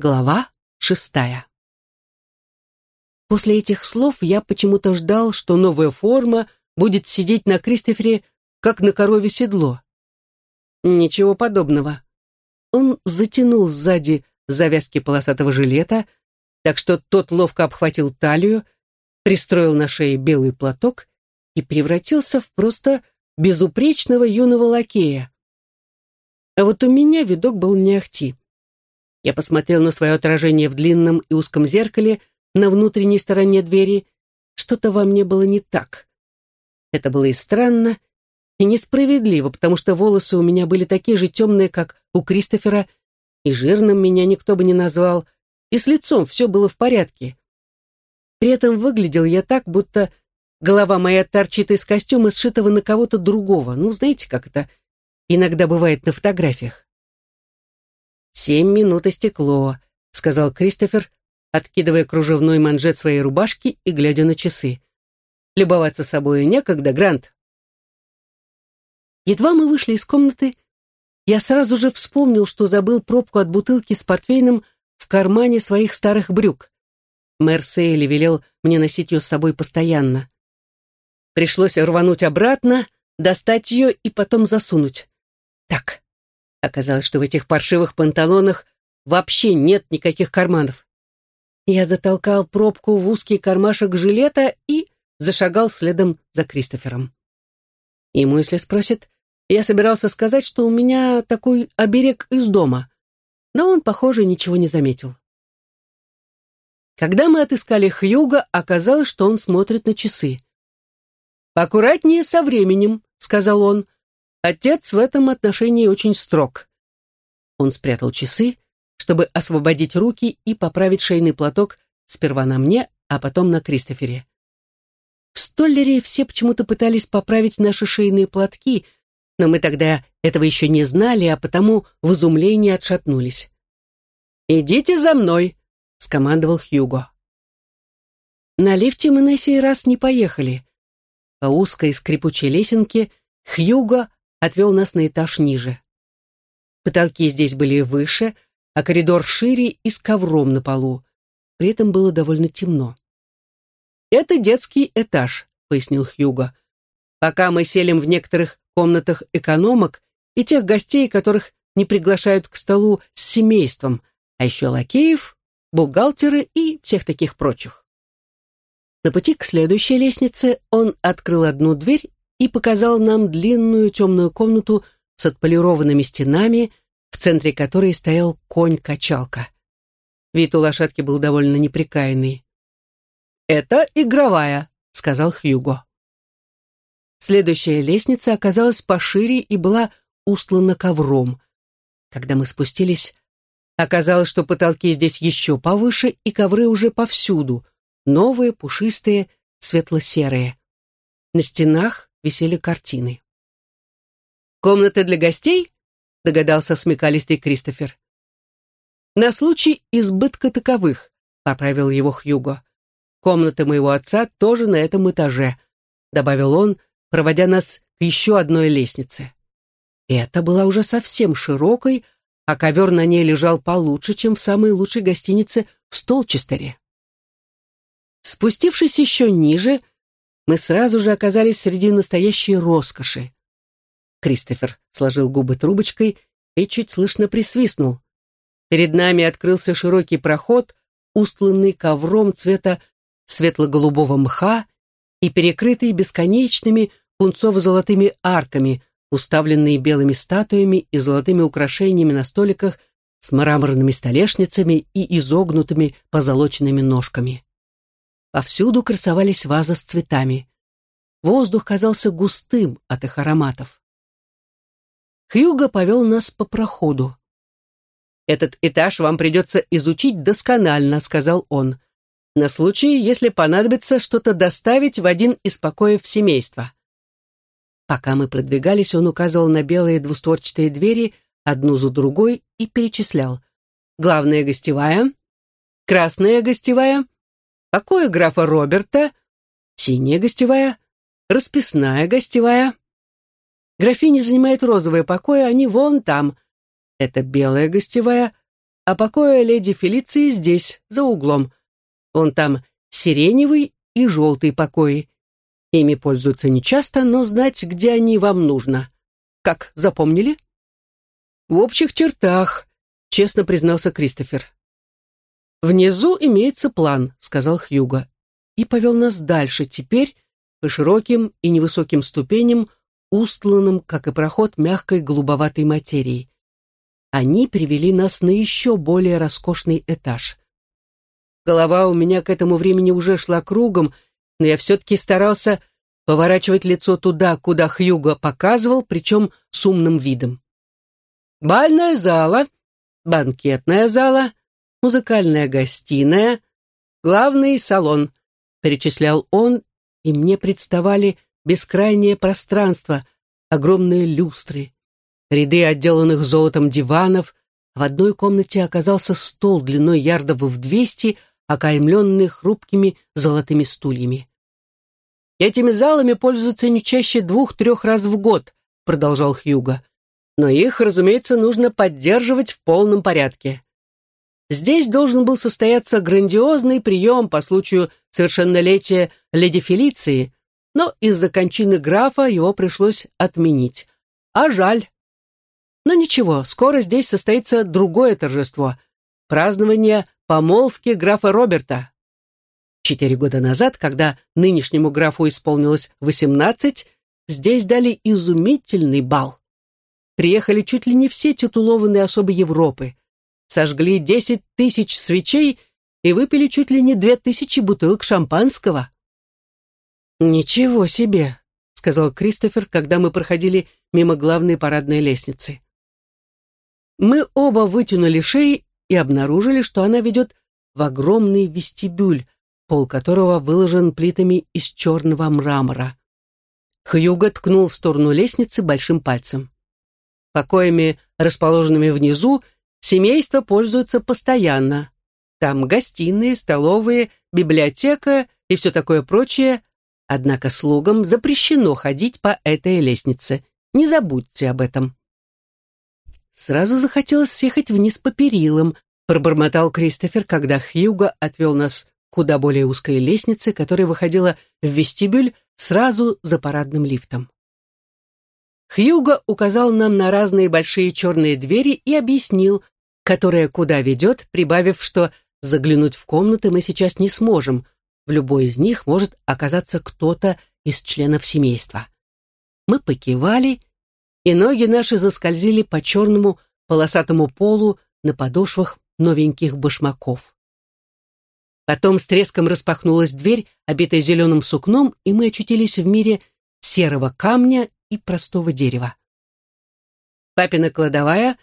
Глава шестая. После этих слов я почему-то ждал, что новая форма будет сидеть на Кристофере, как на корове седло. Ничего подобного. Он затянул сзади завязки полосатого жилета, так что тот ловко обхватил талию, пристроил на шее белый платок и превратился в просто безупречного юного лакея. А вот у меня видок был не ахти. Я посмотрел на свое отражение в длинном и узком зеркале на внутренней стороне двери. Что-то во мне было не так. Это было и странно, и несправедливо, потому что волосы у меня были такие же темные, как у Кристофера, и жирным меня никто бы не назвал, и с лицом все было в порядке. При этом выглядел я так, будто голова моя торчит из костюма, сшитого на кого-то другого. Ну, знаете, как это иногда бывает на фотографиях. «Семь минут истекло», — сказал Кристофер, откидывая кружевной манжет своей рубашки и глядя на часы. «Любоваться собой некогда, Грант». Едва мы вышли из комнаты, я сразу же вспомнил, что забыл пробку от бутылки с портвейном в кармане своих старых брюк. Мэр Сейли велел мне носить ее с собой постоянно. Пришлось рвануть обратно, достать ее и потом засунуть. Так, оказалось, что в этих паршивых панталонах вообще нет никаких карманов. Я затолкал пробку в узкий кармашек жилета и зашагал следом за Кристофером. Ему, если спросит, я собирался сказать, что у меня такой оберег из дома, но он, похоже, ничего не заметил. Когда мы отыскали Хьюга, оказалось, что он смотрит на часы. «Аккуратнее со временем», — сказал он. «Отец в этом отношении очень строг». Он спрятал часы, чтобы освободить руки и поправить шейный платок сперва на мне, а потом на Кристофере. В Столлере все почему-то пытались поправить наши шейные платки — но мы тогда этого еще не знали, а потому в изумлении отшатнулись. «Идите за мной», — скомандовал Хьюго. На лифте мы на сей раз не поехали. По узкой скрипучей лесенке Хьюго отвел нас на этаж ниже. Потолки здесь были выше, а коридор шире и с ковром на полу. При этом было довольно темно. «Это детский этаж», — пояснил Хьюго. «Пока мы селим в некоторых комнатах экономок и тех гостей, которых не приглашают к столу с семейством, а еще лакеев, бухгалтеры и всех таких прочих. На пути к следующей лестнице он открыл одну дверь и показал нам длинную темную комнату с отполированными стенами, в центре которой стоял конь-качалка. Вид у лошадки был довольно неприкаянный. «Это игровая», — сказал Хьюго. Следующая лестница оказалась пошире и была устлана ковром. Когда мы спустились, оказалось, что потолки здесь еще повыше, и ковры уже повсюду, новые, пушистые, светло-серые. На стенах висели картины. «Комната для гостей?» — догадался смекалистый Кристофер. «На случай избытка таковых», — поправил его Хьюго. «Комната моего отца тоже на этом этаже», — добавил он, проводя нас к еще одной лестнице. Это была уже совсем широкой, а ковер на ней лежал получше, чем в самой лучшей гостинице в Столчестере. Спустившись еще ниже, мы сразу же оказались среди настоящей роскоши. Кристофер сложил губы трубочкой и чуть слышно присвистнул. Перед нами открылся широкий проход, устланный ковром цвета светло-голубого мха и перекрытый бесконечными пунцово-золотыми арками, уставленные белыми статуями и золотыми украшениями на столиках с мраморными столешницами и изогнутыми позолоченными ножками. Повсюду красовались вазы с цветами. Воздух казался густым от их ароматов. Хьюго повел нас по проходу. «Этот этаж вам придется изучить досконально», — сказал он на случай, если понадобится что-то доставить в один из покоев семейства. Пока мы продвигались, он указывал на белые двустворчатые двери, одну за другой, и перечислял. Главная гостевая, красная гостевая, покоя графа Роберта, синяя гостевая, расписная гостевая. Графиня занимает розовые покои, они вон там. Это белая гостевая, а покоя леди Фелиции здесь, за углом. Вон там сиреневый и желтый покои. Ими пользуются нечасто, но знать, где они, вам нужно. Как, запомнили? В общих чертах, честно признался Кристофер. «Внизу имеется план», — сказал Хьюго, и повел нас дальше, теперь по широким и невысоким ступеням, устланным, как и проход, мягкой голубоватой материей. Они привели нас на еще более роскошный этаж. Голова у меня к этому времени уже шла кругом, но я все-таки старался поворачивать лицо туда, куда Хьюго показывал, причем с умным видом. Бальная зала, банкетная зала, музыкальная гостиная, главный салон, перечислял он, и мне представали бескрайнее пространство, огромные люстры, ряды отделанных золотом диванов, в одной комнате оказался стол длиной ярдов в двести, окаймленный хрупкими золотыми стульями. «Этими залами пользуются не чаще двух-трех раз в год», продолжал Хьюго. «Но их, разумеется, нужно поддерживать в полном порядке. Здесь должен был состояться грандиозный прием по случаю совершеннолетия леди Фелиции, но из-за кончины графа его пришлось отменить. А жаль. Но ничего, скоро здесь состоится другое торжество — празднование помолвки графа Роберта. Четыре года назад, когда нынешнему графу исполнилось восемнадцать, здесь дали изумительный бал. Приехали чуть ли не все титулованные особы Европы — сожгли десять тысяч свечей и выпили чуть ли не две тысячи бутылок шампанского. «Ничего себе», — сказал Кристофер, когда мы проходили мимо главной парадной лестницы. Мы оба вытянули шеи и обнаружили, что она ведет в огромный вестибюль, пол которого выложен плитами из черного мрамора. Хьюго ткнул в сторону лестницы большим пальцем. Покоями, расположенными внизу, Семейство пользуется постоянно. Там гостиные, столовые, библиотека и все такое прочее. Однако слугам запрещено ходить по этой лестнице. Не забудьте об этом. Сразу захотелось съехать вниз по перилам, пробормотал Кристофер, когда Хьюго отвел нас куда более узкой лестнице, которая выходила в вестибюль сразу за парадным лифтом. Хьюго указал нам на разные большие черные двери и объяснил, которая куда ведет, прибавив, что заглянуть в комнаты мы сейчас не сможем. В любой из них может оказаться кто-то из членов семейства. Мы покивали, и ноги наши заскользили по черному полосатому полу на подошвах новеньких башмаков. Потом с треском распахнулась дверь, обитая зеленым сукном, и мы очутились в мире серого камня и простого дерева. Папина кладовая,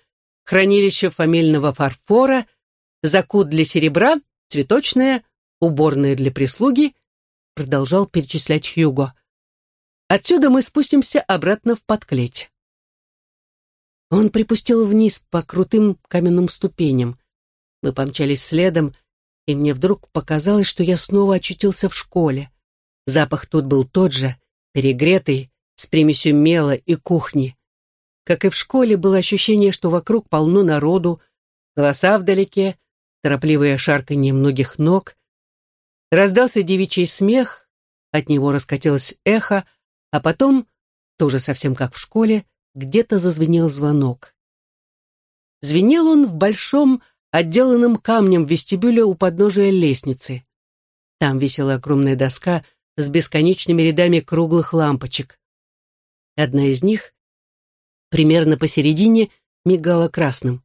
хранилище фамильного фарфора, закут для серебра, цветочная, уборная для прислуги, продолжал перечислять Хьюго. Отсюда мы спустимся обратно в подклеть. Он припустил вниз по крутым каменным ступеням. Мы помчались следом, и мне вдруг показалось, что я снова очутился в школе. Запах тут был тот же, перегретый, с примесью мела и кухни. Как и в школе, было ощущение, что вокруг полно народу, голоса вдалеке, торопливое шарканье многих ног. Раздался девичий смех, от него раскатилось эхо, а потом, тоже совсем как в школе, где-то зазвенел звонок. Звенел он в большом, отделанном камнем вестибюле у подножия лестницы. Там висела огромная доска с бесконечными рядами круглых лампочек. Одна из них, примерно посередине, мигала красным.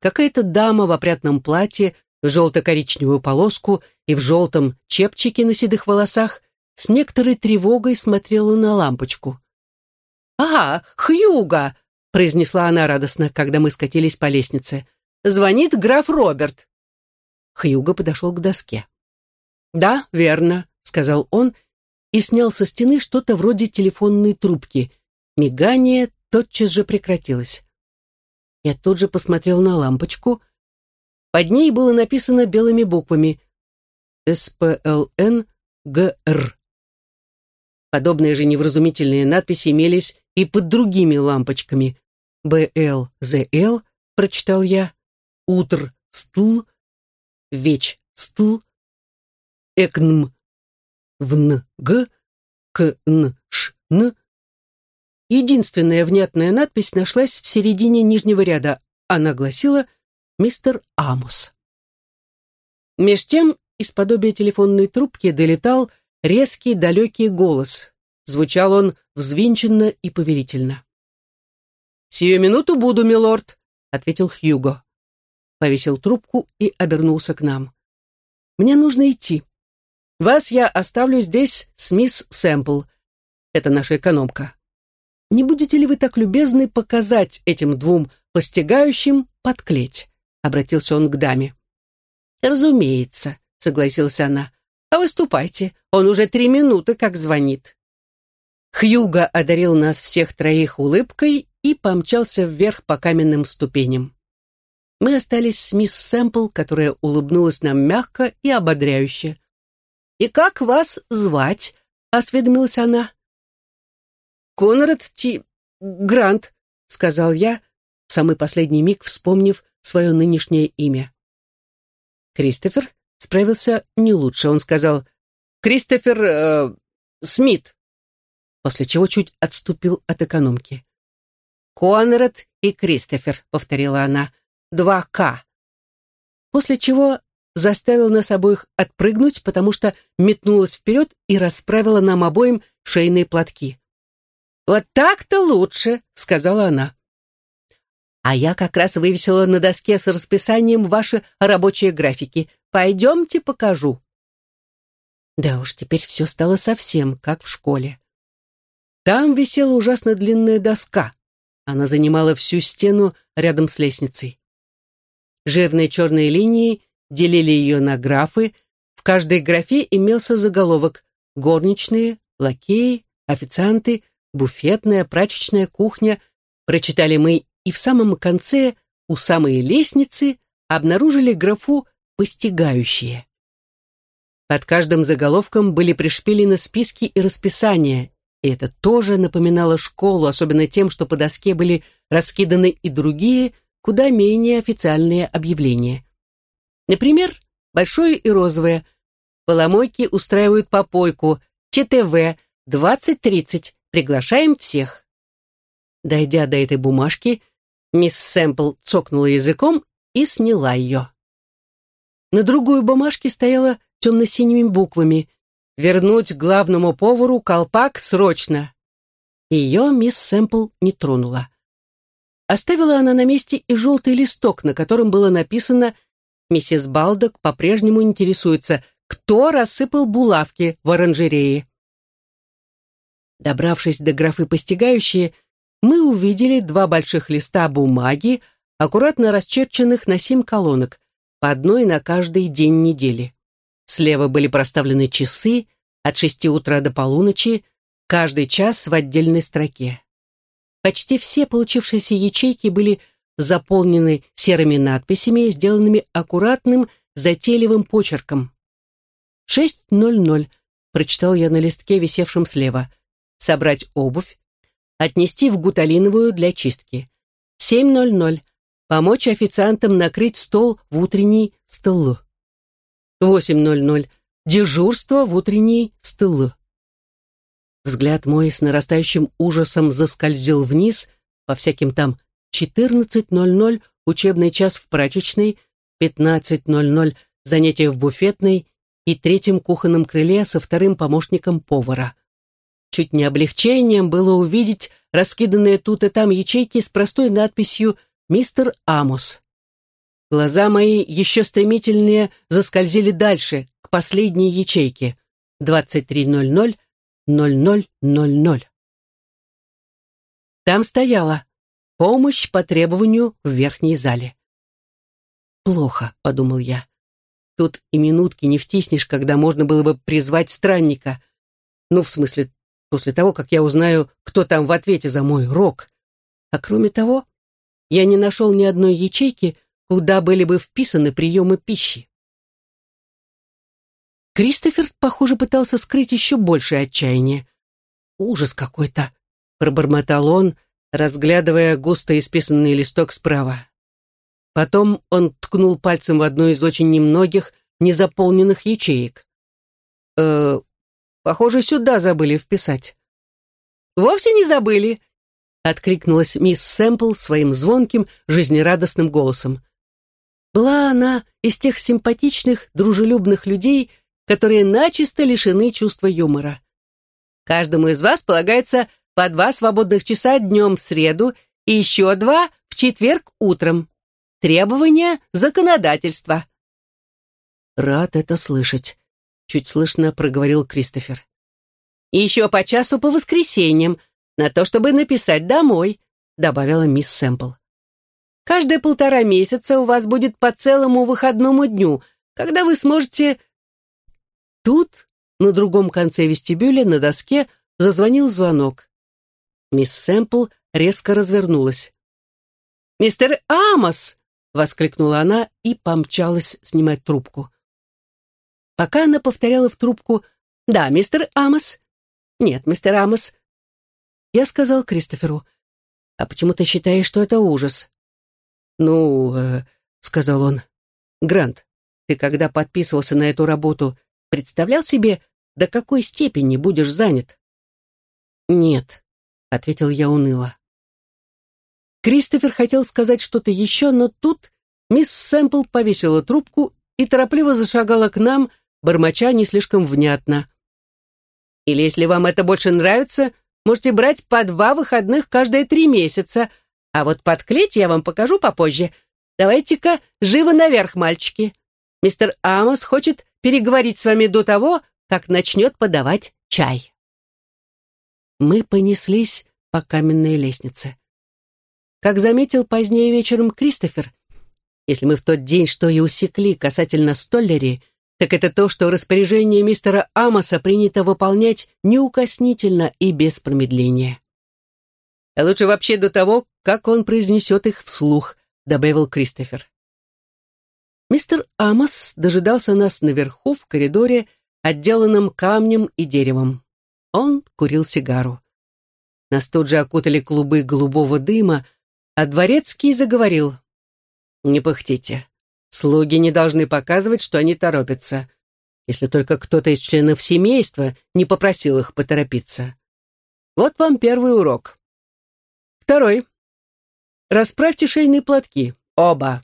Какая-то дама в опрятном платье, в желто-коричневую полоску и в желтом чепчике на седых волосах с некоторой тревогой смотрела на лампочку. «А, Хьюга!» — произнесла она радостно, когда мы скатились по лестнице. «Звонит граф Роберт». Хьюга подошел к доске. «Да, верно», — сказал он и снял со стены что-то вроде телефонной трубки. Мигание тотчас же прекратилось. Я тут же посмотрел на лампочку. Под ней было написано белыми буквами «СПЛН ГР». Подобные же невразумительные надписи имелись и под другими лампочками. «БЛЗЛ», прочитал я, утр стл, веч стл, экнм вн г, к н ш н. Единственная внятная надпись нашлась в середине нижнего ряда. Она гласила «Мистер Амус». Меж тем из подобия телефонной трубки долетал резкий далекий голос. Звучал он взвинченно и повелительно. «Сию минуту буду, милорд», — ответил Хьюго. Повесил трубку и обернулся к нам. «Мне нужно идти. Вас я оставлю здесь с мисс Сэмпл. Это наша экономка. Не будете ли вы так любезны показать этим двум постигающим подклеть?» Обратился он к даме. «Разумеется», — согласилась она. «А выступайте, он уже три минуты как звонит». Хьюга одарил нас всех троих улыбкой и помчался вверх по каменным ступеням. Мы остались с мисс Сэмпл, которая улыбнулась нам мягко и ободряюще. «И как вас звать?» — осведомилась она. «Конрад Ти... Грант», — сказал я, в самый последний миг вспомнив свое нынешнее имя. Кристофер справился не лучше. Он сказал «Кристофер э, Смит», после чего чуть отступил от экономки. «Конрад и Кристофер», — повторила она, — «два К». После чего заставил нас обоих отпрыгнуть, потому что метнулась вперед и расправила нам обоим шейные платки. «Вот так-то лучше», — сказала она. А я как раз вывесила на доске с расписанием ваши рабочие графики. Пойдемте покажу. Да уж, теперь все стало совсем как в школе. Там висела ужасно длинная доска. Она занимала всю стену рядом с лестницей. Жирные черные линии делили ее на графы. В каждой графе имелся заголовок «Горничные», «Лакеи», «Официанты», «Буфетная», «Прачечная», «Кухня». Прочитали мы и в самом конце, у самой лестницы, обнаружили графу «Постигающие». Под каждым заголовком были пришпилены списки и расписания, и это тоже напоминало школу, особенно тем, что по доске были раскиданы и другие, куда менее официальные объявления. Например, большое и розовое. Поломойки устраивают попойку. ЧТВ 20.30. Приглашаем всех. Дойдя до этой бумажки, Мисс Сэмпл цокнула языком и сняла ее. На другой бумажке стояла темно-синими буквами «Вернуть главному повару колпак срочно». Ее мисс Сэмпл не тронула. Оставила она на месте и желтый листок, на котором было написано «Миссис Балдок по-прежнему интересуется, кто рассыпал булавки в оранжерее». Добравшись до графы «Постигающие», мы увидели два больших листа бумаги, аккуратно расчерченных на семь колонок, по одной на каждый день недели. Слева были проставлены часы от шести утра до полуночи, каждый час в отдельной строке. Почти все получившиеся ячейки были заполнены серыми надписями, сделанными аккуратным, затейливым почерком. «6.00», — прочитал я на листке, висевшем слева. «Собрать обувь, Отнести в гуталиновую для чистки. 7.00. Помочь официантам накрыть стол в утренний стол. 8.00. Дежурство в утренний стол. Взгляд мой с нарастающим ужасом заскользил вниз, по всяким там 14.00 учебный час в прачечной, 15.00 занятия в буфетной и третьем кухонном крыле со вторым помощником повара. Чуть не облегчением было увидеть раскиданные тут и там ячейки с простой надписью «Мистер Амос». Глаза мои еще стремительнее заскользили дальше, к последней ячейке. 23.00, 00.00. Там стояла «Помощь по требованию в верхней зале». «Плохо», — подумал я. Тут и минутки не втиснешь, когда можно было бы призвать странника. Ну, в смысле, после того, как я узнаю, кто там в ответе за мой рок. А кроме того, я не нашел ни одной ячейки, куда были бы вписаны приемы пищи. Кристофер, похоже, пытался скрыть еще большее отчаяние. «Ужас какой-то!» — пробормотал он, разглядывая густо исписанный листок справа. Потом он ткнул пальцем в одну из очень немногих незаполненных ячеек. «Э, похоже, сюда забыли вписать». «Вовсе не забыли», — откликнулась мисс Сэмпл своим звонким, жизнерадостным голосом. Была она из тех симпатичных, дружелюбных людей, которые начисто лишены чувства юмора. Каждому из вас полагается по два свободных часа днем в среду и еще два в четверг утром. Требования законодательства. Рад это слышать, чуть слышно проговорил Кристофер. И еще по часу по воскресеньям, на то, чтобы написать домой, добавила мисс Сэмпл. Каждые полтора месяца у вас будет по целому выходному дню, когда вы сможете... Тут, на другом конце вестибюля, на доске, зазвонил звонок. Мисс Сэмпл резко развернулась. «Мистер Амос!» — воскликнула она и помчалась снимать трубку. Пока она повторяла в трубку «Да, мистер Амос». «Нет, мистер Амос». Я сказал Кристоферу, «А почему ты считаешь, что это ужас?» «Ну, э, — сказал он, — Грант, ты когда подписывался на эту работу, представлял себе, до какой степени будешь занят?» «Нет», — ответил я уныло. Кристофер хотел сказать что-то еще, но тут мисс Сэмпл повесила трубку и торопливо зашагала к нам, бормоча не слишком внятно. «Или если вам это больше нравится, можете брать по два выходных каждые три месяца, а вот подклеить я вам покажу попозже. Давайте-ка живо наверх, мальчики. Мистер Амос хочет переговорить с вами до того, как начнет подавать чай. Мы понеслись по каменной лестнице. Как заметил позднее вечером Кристофер, если мы в тот день что и усекли касательно Столлери, так это то, что распоряжение мистера Амоса принято выполнять неукоснительно и без промедления. А лучше вообще до того, как он произнесет их вслух», — добавил Кристофер. Мистер Амос дожидался нас наверху в коридоре, отделанном камнем и деревом. Он курил сигару. Нас тут же окутали клубы голубого дыма, а дворецкий заговорил. «Не пыхтите. Слуги не должны показывать, что они торопятся, если только кто-то из членов семейства не попросил их поторопиться. Вот вам первый урок. Второй. Расправьте шейные платки. Оба.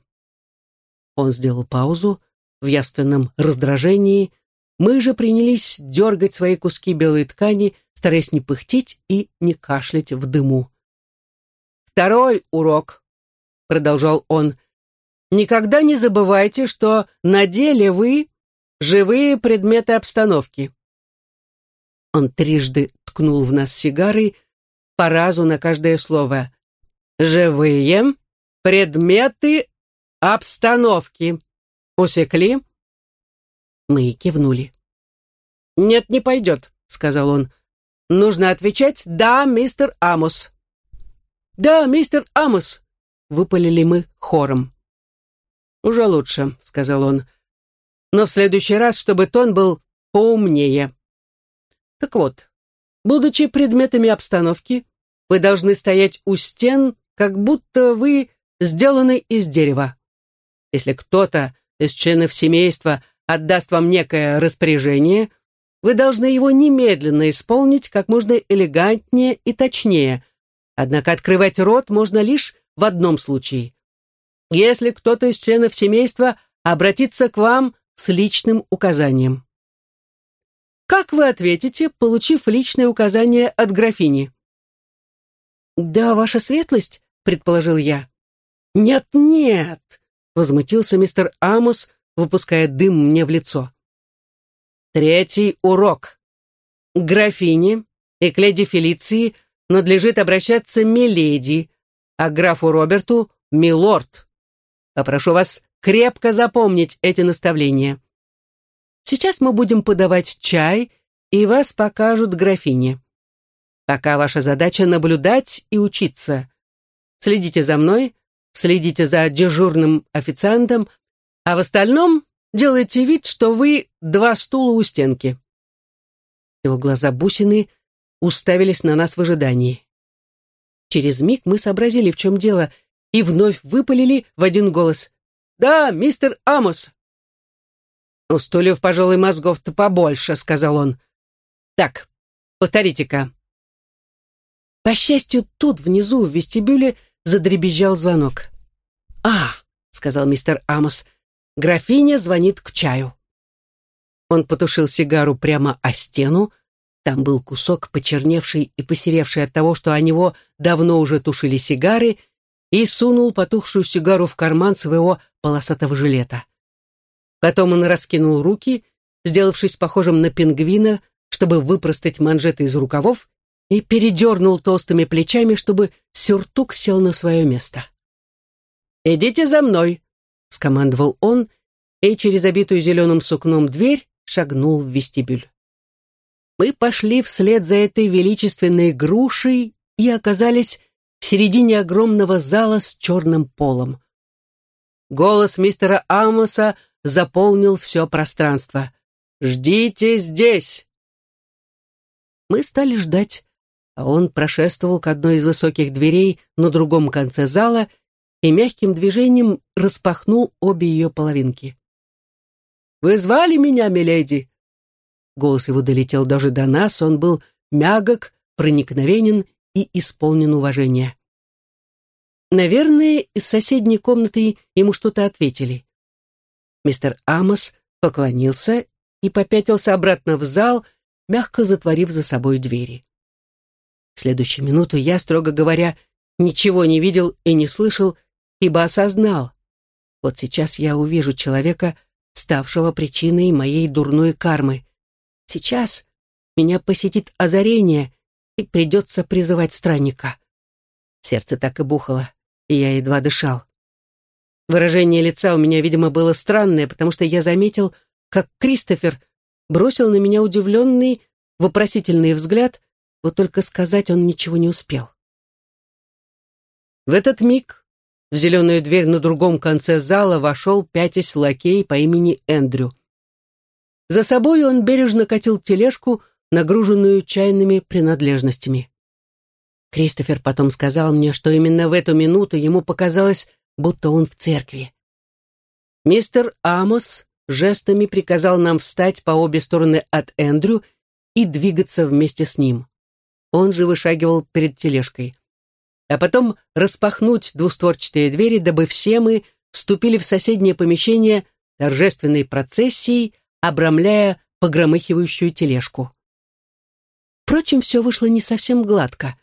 Он сделал паузу в явственном раздражении. Мы же принялись дергать свои куски белой ткани, стараясь не пыхтеть и не кашлять в дыму. «Второй урок», — продолжал он, — «никогда не забывайте, что на деле вы — живые предметы обстановки». Он трижды ткнул в нас сигарой, по разу на каждое слово. «Живые предметы обстановки. Усекли?» Мы кивнули. «Нет, не пойдет», — сказал он. «Нужно отвечать «Да, мистер Амос». «Да, мистер Амос», — выпалили мы хором. «Уже лучше», — сказал он. «Но в следующий раз, чтобы тон был поумнее». Так вот, Будучи предметами обстановки, вы должны стоять у стен, как будто вы сделаны из дерева. Если кто-то из членов семейства отдаст вам некое распоряжение, вы должны его немедленно исполнить как можно элегантнее и точнее. Однако открывать рот можно лишь в одном случае. Если кто-то из членов семейства обратится к вам с личным указанием. Как вы ответите, получив личное указание от графини? «Да, ваша светлость», — предположил я. «Нет-нет», — возмутился мистер Амос, выпуская дым мне в лицо. Третий урок. Графине и к леди Фелиции надлежит обращаться миледи, а графу Роберту — милорд. Попрошу вас крепко запомнить эти наставления. Сейчас мы будем подавать чай, и вас покажут графине. Пока ваша задача наблюдать и учиться. Следите за мной, следите за дежурным официантом, а в остальном делайте вид, что вы два стула у стенки. Его глаза бусины уставились на нас в ожидании. Через миг мы сообразили, в чем дело, и вновь выпалили в один голос. «Да, мистер Амос!» «У стульев, пожалуй, мозгов-то побольше», — сказал он. «Так, повторите-ка». По счастью, тут, внизу, в вестибюле, задребезжал звонок. «А», — сказал мистер Амос, — «графиня звонит к чаю». Он потушил сигару прямо о стену, там был кусок, почерневший и посеревший от того, что о него давно уже тушили сигары, и сунул потухшую сигару в карман своего полосатого жилета. Потом он раскинул руки, сделавшись похожим на пингвина, чтобы выпростать манжеты из рукавов, и передернул толстыми плечами, чтобы сюртук сел на свое место. «Идите за мной», — скомандовал он, и через обитую зеленым сукном дверь шагнул в вестибюль. Мы пошли вслед за этой величественной грушей и оказались в середине огромного зала с черным полом. Голос мистера Амоса заполнил все пространство. «Ждите здесь!» Мы стали ждать, а он прошествовал к одной из высоких дверей на другом конце зала и мягким движением распахнул обе ее половинки. «Вы звали меня, миледи?» Голос его долетел даже до нас, он был мягок, проникновенен и исполнен уважения. Наверное, из соседней комнаты ему что-то ответили. Мистер Амос поклонился и попятился обратно в зал, мягко затворив за собой двери. В следующую минуту я, строго говоря, ничего не видел и не слышал, ибо осознал. Вот сейчас я увижу человека, ставшего причиной моей дурной кармы. Сейчас меня посетит озарение, и придется призывать странника. Сердце так и бухало, и я едва дышал. Выражение лица у меня, видимо, было странное, потому что я заметил, как Кристофер бросил на меня удивленный, вопросительный взгляд, вот только сказать он ничего не успел. В этот миг в зеленую дверь на другом конце зала вошел пятясь лакей по имени Эндрю. За собой он бережно катил тележку, нагруженную чайными принадлежностями. Кристофер потом сказал мне, что именно в эту минуту ему показалось, будто он в церкви. Мистер Амос жестами приказал нам встать по обе стороны от Эндрю и двигаться вместе с ним. Он же вышагивал перед тележкой. А потом распахнуть двустворчатые двери, дабы все мы вступили в соседнее помещение торжественной процессией, обрамляя погромыхивающую тележку. Впрочем, все вышло не совсем гладко.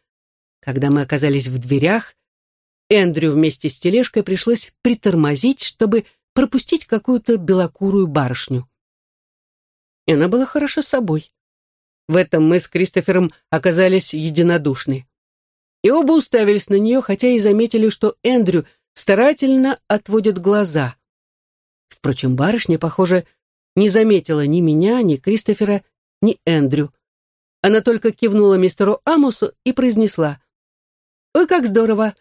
Когда мы оказались в дверях, Эндрю вместе с тележкой пришлось притормозить, чтобы пропустить какую-то белокурую барышню. И она была хороша собой. В этом мы с Кристофером оказались единодушны. И оба уставились на нее, хотя и заметили, что Эндрю старательно отводит глаза. Впрочем, барышня, похоже, не заметила ни меня, ни Кристофера, ни Эндрю. Она только кивнула мистеру Амосу и произнесла. «Ой, как здорово!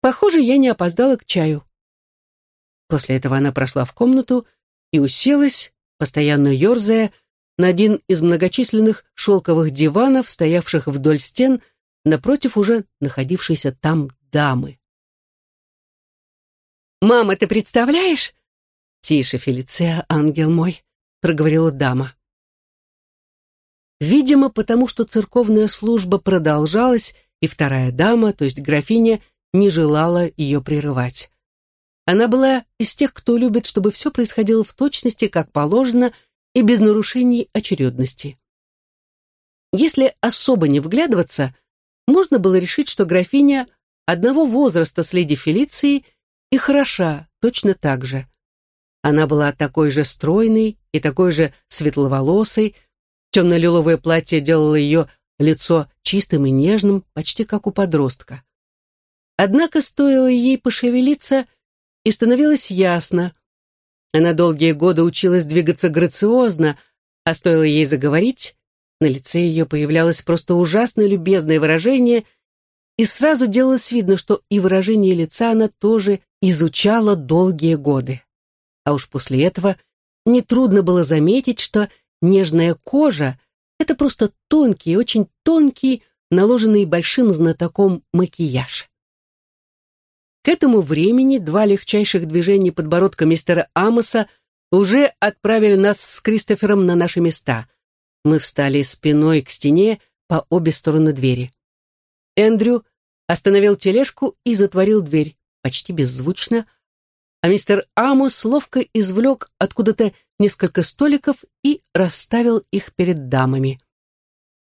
Похоже, я не опоздала к чаю». После этого она прошла в комнату и уселась, постоянно ерзая, на один из многочисленных шелковых диванов, стоявших вдоль стен, напротив уже находившейся там дамы. «Мама, ты представляешь?» «Тише, Фелиция, ангел мой проговорила дама. Видимо, потому что церковная служба продолжалась, и вторая дама, то есть графиня, не желала ее прерывать. Она была из тех, кто любит, чтобы все происходило в точности, как положено, и без нарушений очередности. Если особо не вглядываться, можно было решить, что графиня одного возраста с леди Фелицией и хороша точно так же. Она была такой же стройной и такой же светловолосой. Темно-лиловое платье делало ее лицо чистым и нежным, почти как у подростка. Однако стоило ей пошевелиться, и становилось ясно. Она долгие годы училась двигаться грациозно, а стоило ей заговорить, на лице ее появлялось просто ужасно любезное выражение, и сразу делалось видно, что и выражение лица она тоже изучала долгие годы а уж после этого нетрудно было заметить, что нежная кожа — это просто тонкий, очень тонкий, наложенный большим знатоком макияж. К этому времени два легчайших движения подбородка мистера Амоса уже отправили нас с Кристофером на наши места. Мы встали спиной к стене по обе стороны двери. Эндрю остановил тележку и затворил дверь, почти беззвучно, а мистер Амос ловко извлек откуда-то несколько столиков и расставил их перед дамами.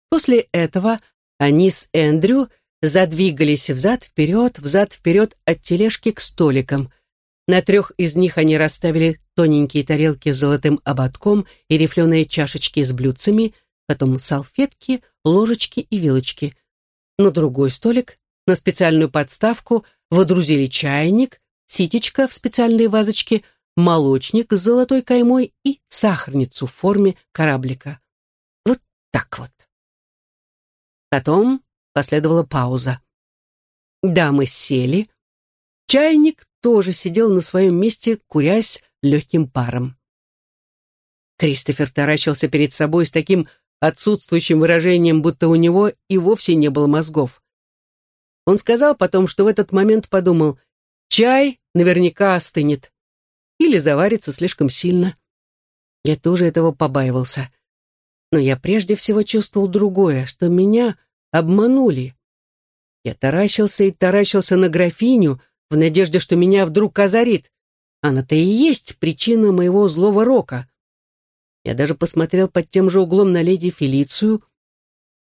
После этого они с Эндрю задвигались взад-вперед, взад-вперед от тележки к столикам. На трех из них они расставили тоненькие тарелки с золотым ободком и рифленые чашечки с блюдцами, потом салфетки, ложечки и вилочки. На другой столик, на специальную подставку, водрузили чайник, ситечка в специальной вазочке, молочник с золотой каймой и сахарницу в форме кораблика. Вот так вот. Потом последовала пауза. Дамы сели. Чайник тоже сидел на своем месте, курясь легким паром. Кристофер таращился перед собой с таким отсутствующим выражением, будто у него и вовсе не было мозгов. Он сказал потом, что в этот момент подумал, чай наверняка остынет или заварится слишком сильно. Я тоже этого побаивался. Но я прежде всего чувствовал другое, что меня обманули. Я таращился и таращился на графиню в надежде, что меня вдруг озарит. Она-то и есть причина моего злого рока. Я даже посмотрел под тем же углом на леди Фелицию,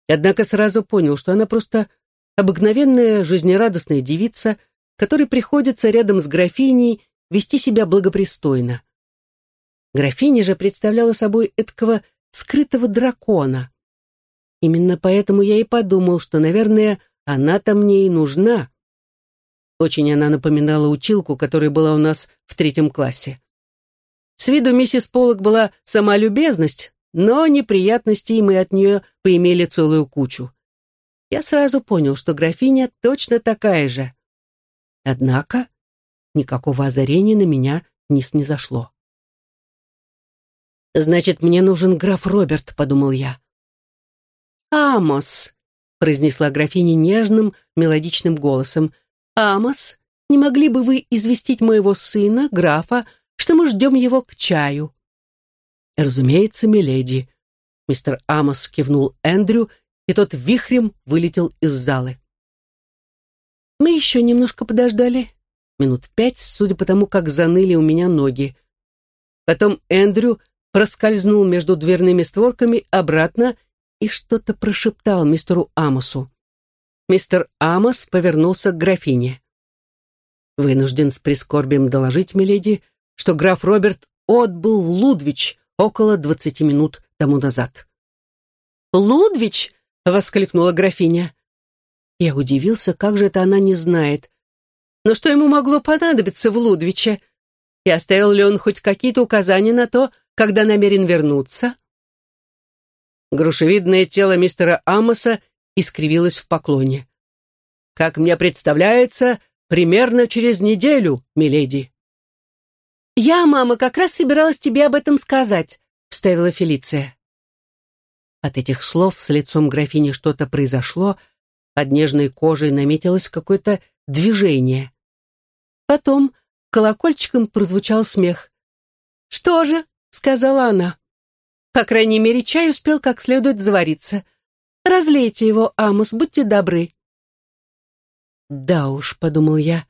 однако сразу понял, что она просто обыкновенная жизнерадостная девица, которой приходится рядом с графиней вести себя благопристойно. Графиня же представляла собой эткого скрытого дракона. Именно поэтому я и подумал, что, наверное, она-то мне и нужна. Очень она напоминала училку, которая была у нас в третьем классе. С виду миссис Поллок была сама любезность, но неприятностей мы от нее поимели целую кучу. Я сразу понял, что графиня точно такая же. Однако никакого озарения на меня не снизошло. «Значит, мне нужен граф Роберт», — подумал я. «Амос», — произнесла графиня нежным, мелодичным голосом. «Амос, не могли бы вы известить моего сына, графа, что мы ждем его к чаю?» «Разумеется, миледи», — мистер Амос кивнул Эндрю, и тот вихрем вылетел из залы. Мы еще немножко подождали, минут пять, судя по тому, как заныли у меня ноги. Потом Эндрю проскользнул между дверными створками обратно и что-то прошептал мистеру Амосу. Мистер Амос повернулся к графине. «Вынужден с прискорбием доложить, миледи, что граф Роберт отбыл в Лудвич около двадцати минут тому назад». «Лудвич?» — воскликнула графиня. Я удивился, как же это она не знает. Но что ему могло понадобиться в Лудвиче? И оставил ли он хоть какие-то указания на то, когда намерен вернуться? Грушевидное тело мистера Амоса искривилось в поклоне. «Как мне представляется, примерно через неделю, миледи». «Я, мама, как раз собиралась тебе об этом сказать», — вставила Фелиция. От этих слов с лицом графини что-то произошло, под нежной кожей наметилось какое-то движение. Потом колокольчиком прозвучал смех. «Что же?» — сказала она. По крайней мере, чай успел как следует завариться. Разлейте его, Амос, будьте добры. Да уж, подумал я,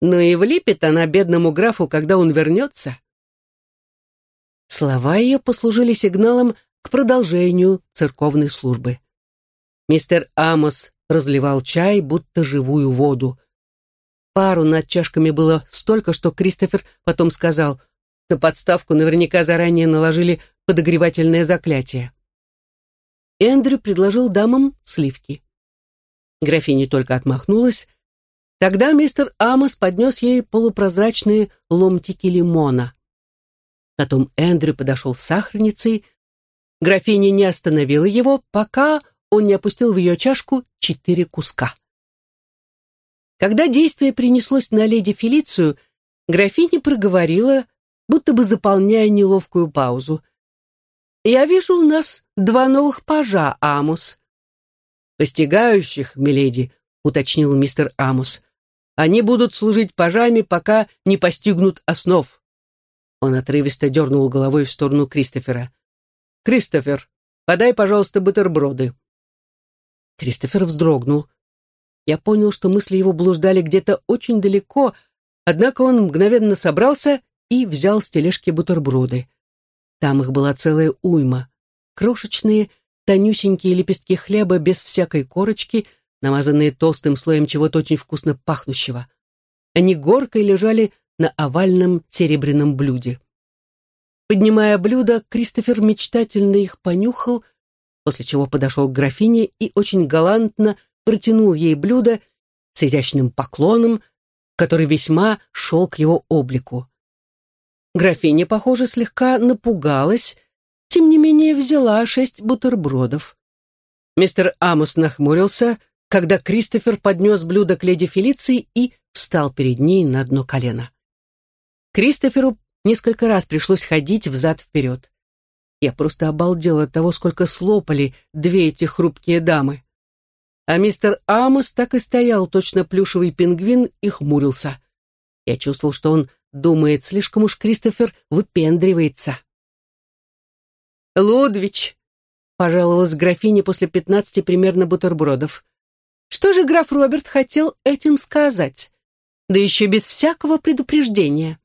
но и влипит она бедному графу, когда он вернется. Слова ее послужили сигналом к продолжению церковной службы. Мистер Амос разливал чай, будто живую воду. Пару над чашками было столько, что Кристофер потом сказал, на подставку наверняка заранее наложили подогревательное заклятие. Эндрю предложил дамам сливки. Графиня только отмахнулась. Тогда мистер Амос поднес ей полупрозрачные ломтики лимона. Потом Эндрю подошел с сахарницей. Графиня не остановила его, пока он не опустил в ее чашку четыре куска. Когда действие принеслось на леди Фелицию, графиня проговорила, будто бы заполняя неловкую паузу. Я вижу у нас два новых пажа, Амус. Постигающих, миледи, уточнил мистер Амус. Они будут служить пажами, пока не постигнут основ. Он отрывисто дернул головой в сторону Кристофера. «Кристофер, подай, пожалуйста, бутерброды». Кристофер вздрогнул. Я понял, что мысли его блуждали где-то очень далеко, однако он мгновенно собрался и взял с тележки бутерброды. Там их была целая уйма. Крошечные, тонюсенькие лепестки хлеба без всякой корочки, намазанные толстым слоем чего-то очень вкусно пахнущего. Они горкой лежали на овальном серебряном блюде. Поднимая блюдо, Кристофер мечтательно их понюхал, после чего подошел к графине и очень галантно протянул ей блюдо с изящным поклоном, который весьма шел к его облику. Графиня, похоже, слегка напугалась, тем не менее взяла шесть бутербродов. Мистер Амус нахмурился, когда Кристофер поднес блюдо к леди Фелиции и встал перед ней на одно колено. Кристоферу несколько раз пришлось ходить взад-вперед. Я просто обалдел от того, сколько слопали две эти хрупкие дамы. А мистер Амос так и стоял, точно плюшевый пингвин, и хмурился. Я чувствовал, что он думает, слишком уж Кристофер выпендривается. «Лудвич», — пожаловалась графиня после пятнадцати примерно бутербродов, «что же граф Роберт хотел этим сказать? Да еще без всякого предупреждения».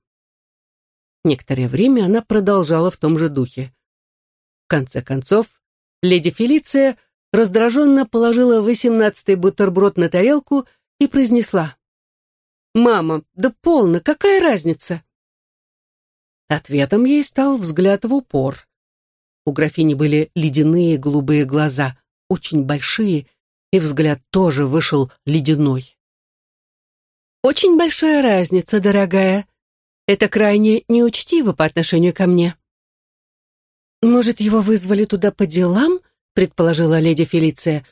Некоторое время она продолжала в том же духе. В конце концов, леди Фелиция раздраженно положила восемнадцатый бутерброд на тарелку и произнесла. «Мама, да полно, какая разница?» Ответом ей стал взгляд в упор. У графини были ледяные голубые глаза, очень большие, и взгляд тоже вышел ледяной. «Очень большая разница, дорогая. Это крайне неучтиво по отношению ко мне». «Может, его вызвали туда по делам?» предположила леди Фелиция.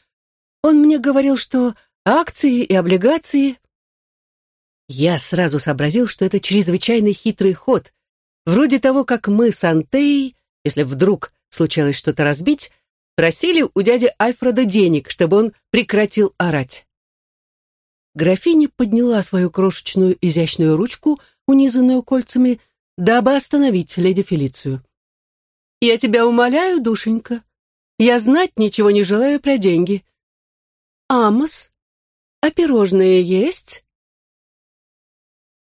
«Он мне говорил, что акции и облигации...» Я сразу сообразил, что это чрезвычайно хитрый ход, вроде того, как мы с Антеей, если вдруг случалось что-то разбить, просили у дяди Альфреда денег, чтобы он прекратил орать. Графиня подняла свою крошечную изящную ручку, унизанную кольцами, дабы остановить леди Фелицию. «Я тебя умоляю, душенька, я знать ничего не желаю про деньги. Амос, а пирожные есть?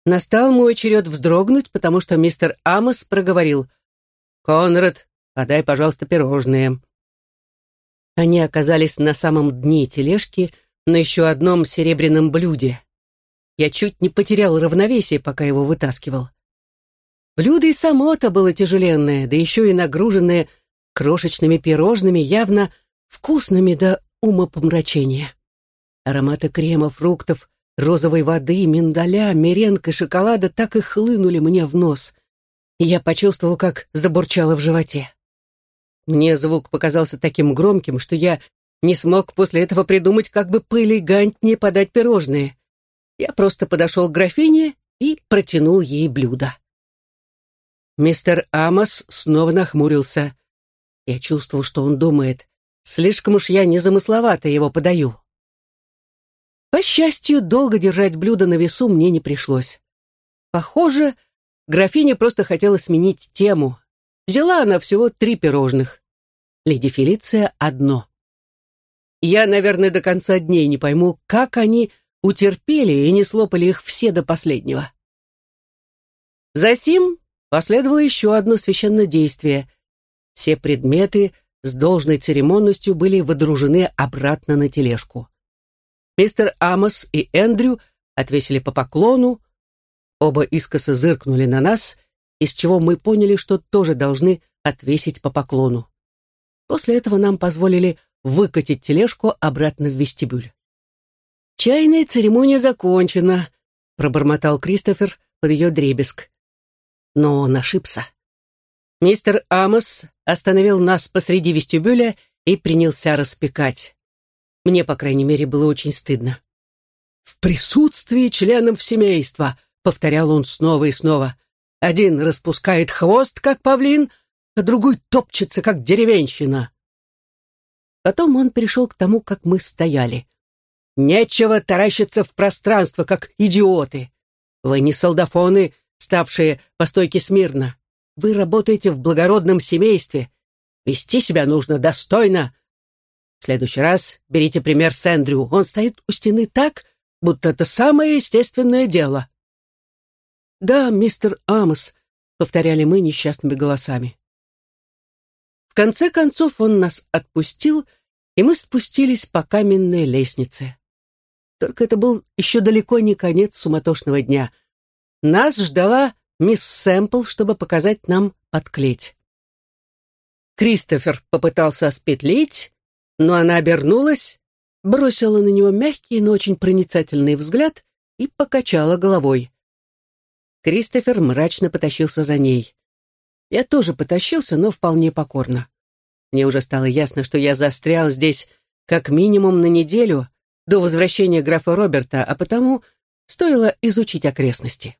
Настал мой черед вздрогнуть, потому что мистер Амос проговорил. «Конрад, подай, пожалуйста, пирожные». Они оказались на самом дне тележки, на еще одном серебряном блюде. Я чуть не потерял равновесие, пока его вытаскивал. Блюдо и само-то было тяжеленное, да еще и нагруженное крошечными пирожными, явно вкусными до умопомрачения. Ароматы крема, фруктов, розовой воды, миндаля, меренг и шоколада так и хлынули мне в нос. Я почувствовал, как забурчало в животе. Мне звук показался таким громким, что я не смог после этого придумать, как бы поэлегантнее подать пирожные. Я просто подошел к графине и протянул ей блюдо. Мистер Амос снова нахмурился. Я чувствовал, что он думает, слишком уж я незамысловато его подаю. По счастью, долго держать блюдо на весу мне не пришлось. Похоже, графиня просто хотела сменить тему. Взяла она всего три пирожных. Леди Фелиция — одно. Я, наверное, до конца дней не пойму, как они утерпели и не слопали их все до последнего. Затем последовало еще одно священное действие — все предметы с должной церемонностью были водружены обратно на тележку. Мистер Амос и Эндрю отвесили по поклону, оба искоса зыркнули на нас, из чего мы поняли, что тоже должны отвесить по поклону. После этого нам позволили выкатить тележку обратно в вестибюль. «Чайная церемония закончена», — пробормотал Кристофер под ее дребезг. Но он ошибся. Мистер Амос остановил нас посреди вестибюля и принялся распекать. Мне, по крайней мере, было очень стыдно. «В присутствии членов семейства», — повторял он снова и снова. «Один распускает хвост, как павлин, а другой топчется, как деревенщина». Потом он пришел к тому, как мы стояли. Нечего таращиться в пространство, как идиоты. Вы не солдафоны, ставшие по стойке смирно. Вы работаете в благородном семействе. Вести себя нужно достойно. В следующий раз берите пример с Эндрю. Он стоит у стены так, будто это самое естественное дело. «Да, мистер Амос», — повторяли мы несчастными голосами. В конце концов он нас отпустил, и мы спустились по каменной лестнице. Только это был еще далеко не конец суматошного дня. Нас ждала мисс Сэмпл, чтобы показать нам подклеть. Кристофер попытался спетлить, но она обернулась, бросила на него мягкий, но очень проницательный взгляд и покачала головой. Кристофер мрачно потащился за ней. Я тоже потащился, но вполне покорно. Мне уже стало ясно, что я застрял здесь как минимум на неделю до возвращения графа Роберта, а потому стоило изучить окрестности.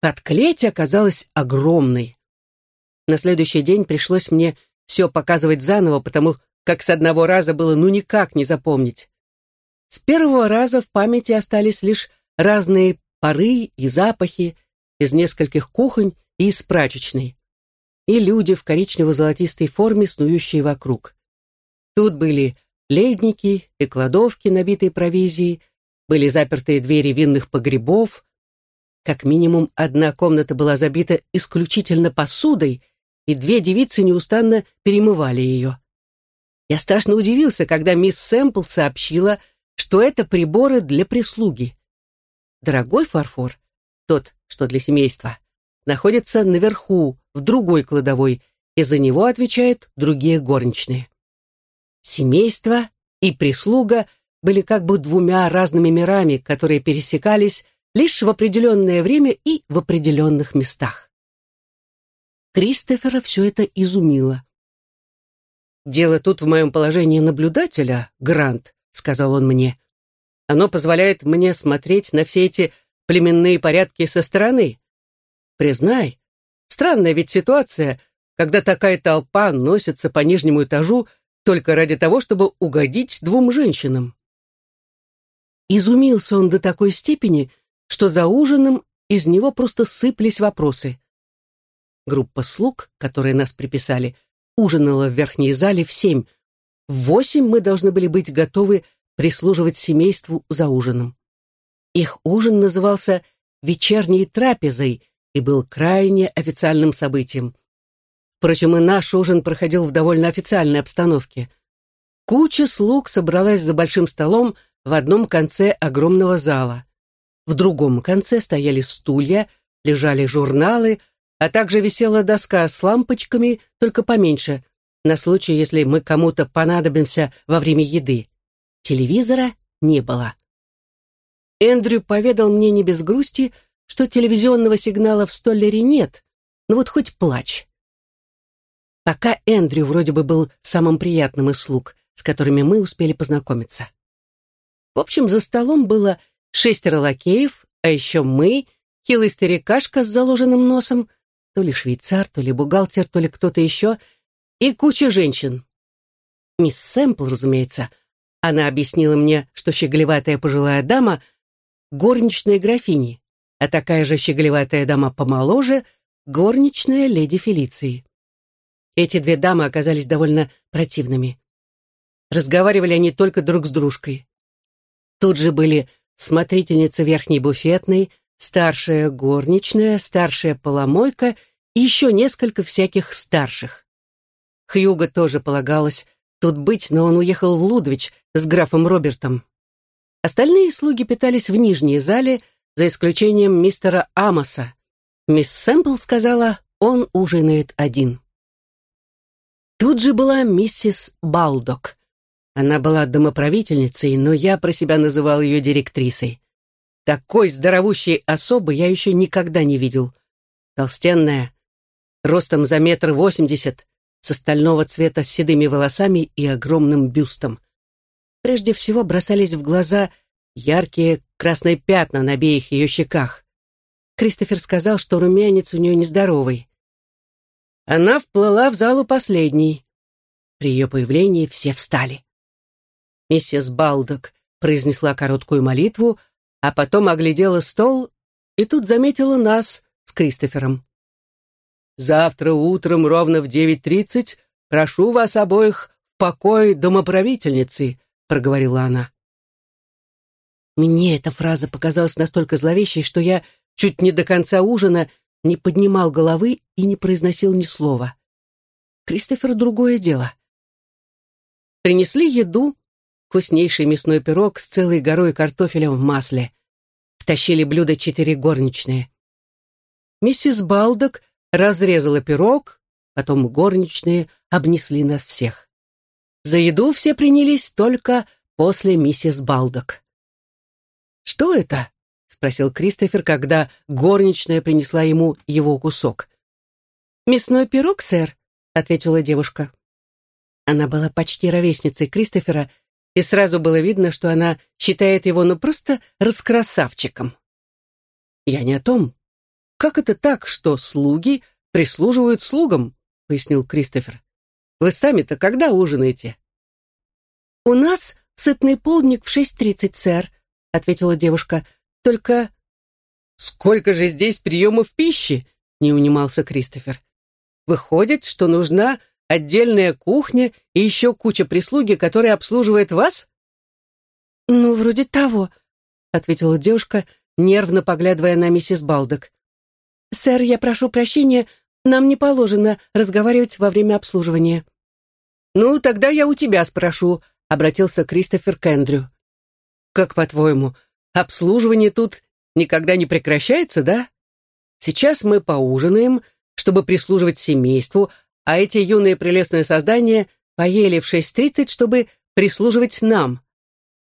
Подклеть оказалась огромной. На следующий день пришлось мне все показывать заново, потому как с одного раза было ну никак не запомнить. С первого раза в памяти остались лишь разные пары и запахи из нескольких кухонь и из прачечной, и люди в коричнево-золотистой форме, снующие вокруг. Тут были ледники и кладовки, набитые провизией, были запертые двери винных погребов. Как минимум одна комната была забита исключительно посудой, и две девицы неустанно перемывали ее. Я страшно удивился, когда мисс Сэмпл сообщила, что это приборы для прислуги. Дорогой фарфор, тот, что для семейства, находится наверху, в другой кладовой, и за него отвечают другие горничные. Семейство и прислуга были как бы двумя разными мирами, которые пересекались лишь в определенное время и в определенных местах. Кристофера все это изумило. «Дело тут в моем положении наблюдателя, Грант», — сказал он мне. «Оно позволяет мне смотреть на все эти племенные порядки со стороны. Признай, странная ведь ситуация, когда такая толпа носится по нижнему этажу только ради того, чтобы угодить двум женщинам». Изумился он до такой степени, что за ужином из него просто сыпались вопросы. Группа слуг, которые нас приписали, ужинала в верхней зале в семь. В восемь мы должны были быть готовы прислуживать семейству за ужином. Их ужин назывался «вечерней трапезой» и был крайне официальным событием. Впрочем, и наш ужин проходил в довольно официальной обстановке. Куча слуг собралась за большим столом в одном конце огромного зала. В другом конце стояли стулья, лежали журналы, а также висела доска с лампочками, только поменьше, на случай, если мы кому-то понадобимся во время еды. Телевизора не было. Эндрю поведал мне не без грусти, что телевизионного сигнала в столлере нет, но вот хоть плачь. Пока Эндрю вроде бы был самым приятным из слуг, с которыми мы успели познакомиться. В общем, за столом было шестеро лакеев, а еще мы, хилый старикашка с заложенным носом — то ли швейцар, то ли бухгалтер, то ли кто-то еще, и куча женщин. Мисс Сэмпл, разумеется, она объяснила мне, что щеголеватая пожилая дама — горничная графини, а такая же щеголеватая дама помоложе — горничная леди Фелиции. Эти две дамы оказались довольно противными. Разговаривали они только друг с дружкой. Тут же были смотрительница верхней буфетной, старшая горничная, старшая поломойка и еще несколько всяких старших. Хьюго тоже полагалось тут быть, но он уехал в Лудвич с графом Робертом. Остальные слуги питались в нижней зале, за исключением мистера Амоса. Мисс Сэмпл сказала, он ужинает один. Тут же была миссис Балдок. Она была домоправительницей, но я про себя называл ее директрисой. Такой здоровущей особы я еще никогда не видел. Толстенная, ростом за метр восемьдесят, с стального цвета с седыми волосами и огромным бюстом. Прежде всего бросались в глаза яркие красные пятна на обеих ее щеках. Кристофер сказал, что румянец у нее нездоровый. Она вплыла в залу последней. При ее появлении все встали. Миссис Балдок произнесла короткую молитву, а потом оглядела стол и тут заметила нас с Кристофером. «Завтра утром ровно в девять тридцать прошу вас обоих в покой домоправительницы», — проговорила она. Мне эта фраза показалась настолько зловещей, что я чуть не до конца ужина не поднимал головы и не произносил ни слова. Кристофер — другое дело. Принесли еду, вкуснейший мясной пирог с целой горой картофеля в масле. Втащили блюдо четыре горничные. Миссис Балдок разрезала пирог, потом горничные обнесли нас всех. За еду все принялись только после миссис Балдок. «Что это?» — спросил Кристофер, когда горничная принесла ему его кусок. «Мясной пирог, сэр», — ответила девушка. Она была почти ровесницей Кристофера, и сразу было видно, что она считает его ну просто раскрасавчиком. «Я не о том. Как это так, что слуги прислуживают слугам?» — пояснил Кристофер. «Вы сами-то когда ужинаете?» «У нас сытный полдник в шесть тридцать, сэр», — ответила девушка. «Только...» «Сколько же здесь приемов пищи?» — не унимался Кристофер. «Выходит, что нужна отдельная кухня и еще куча прислуги, которая обслуживает вас?» «Ну, вроде того», — ответила девушка, нервно поглядывая на миссис Балдок. «Сэр, я прошу прощения, нам не положено разговаривать во время обслуживания». «Ну, тогда я у тебя спрошу», — обратился Кристофер к Эндрю. «Как по-твоему, обслуживание тут никогда не прекращается, да? Сейчас мы поужинаем, чтобы прислуживать семейству, а эти юные прелестные создания поели в 6.30, чтобы прислуживать нам.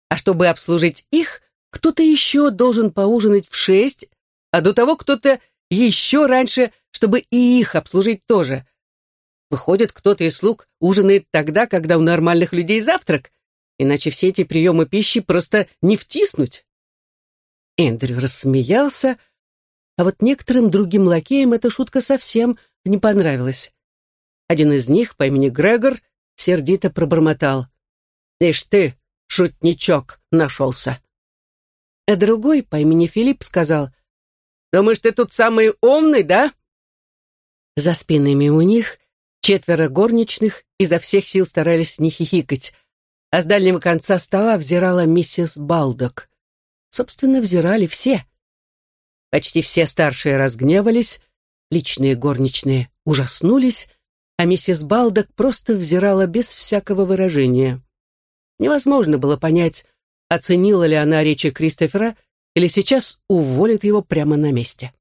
А чтобы обслужить их, кто-то еще должен поужинать в 6, а до того кто-то еще раньше, чтобы и их обслужить тоже. Выходит, кто-то из слуг ужинает тогда, когда у нормальных людей завтрак, иначе все эти приемы пищи просто не втиснуть. Эндрю рассмеялся, а вот некоторым другим лакеям эта шутка совсем не понравилась. Один из них, по имени Грегор, сердито пробормотал. «Ишь ты, шутничок, нашелся!» А другой, по имени Филипп, сказал. «Думаешь, ты тут самый умный, да?» За спинами у них четверо горничных изо всех сил старались не хихикать, а с дальнего конца стола взирала миссис Балдок. Собственно, взирали все. Почти все старшие разгневались, личные горничные ужаснулись, а миссис Балдок просто взирала без всякого выражения. Невозможно было понять, оценила ли она речи Кристофера или сейчас уволит его прямо на месте.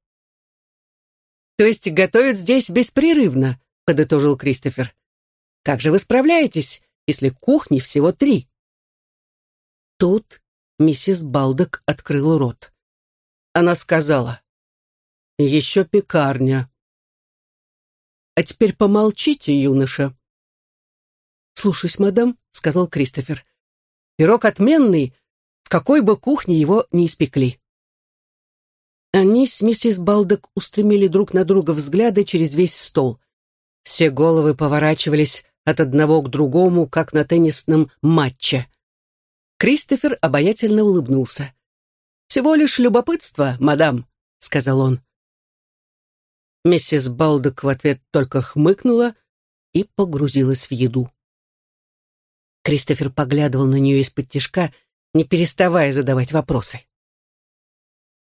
«То есть готовят здесь беспрерывно», — подытожил Кристофер. «Как же вы справляетесь, если кухни всего три?» Тут миссис Балдок открыла рот. Она сказала, «Еще пекарня. А теперь помолчите, юноша. «Слушаюсь, мадам», — сказал Кристофер. «Пирог отменный, в какой бы кухне его не испекли». Они с миссис Балдок устремили друг на друга взгляды через весь стол. Все головы поворачивались от одного к другому, как на теннисном матче. Кристофер обаятельно улыбнулся. «Всего лишь любопытство, мадам», — сказал он. Миссис Балдок в ответ только хмыкнула и погрузилась в еду. Кристофер поглядывал на нее из-под тишка, не переставая задавать вопросы.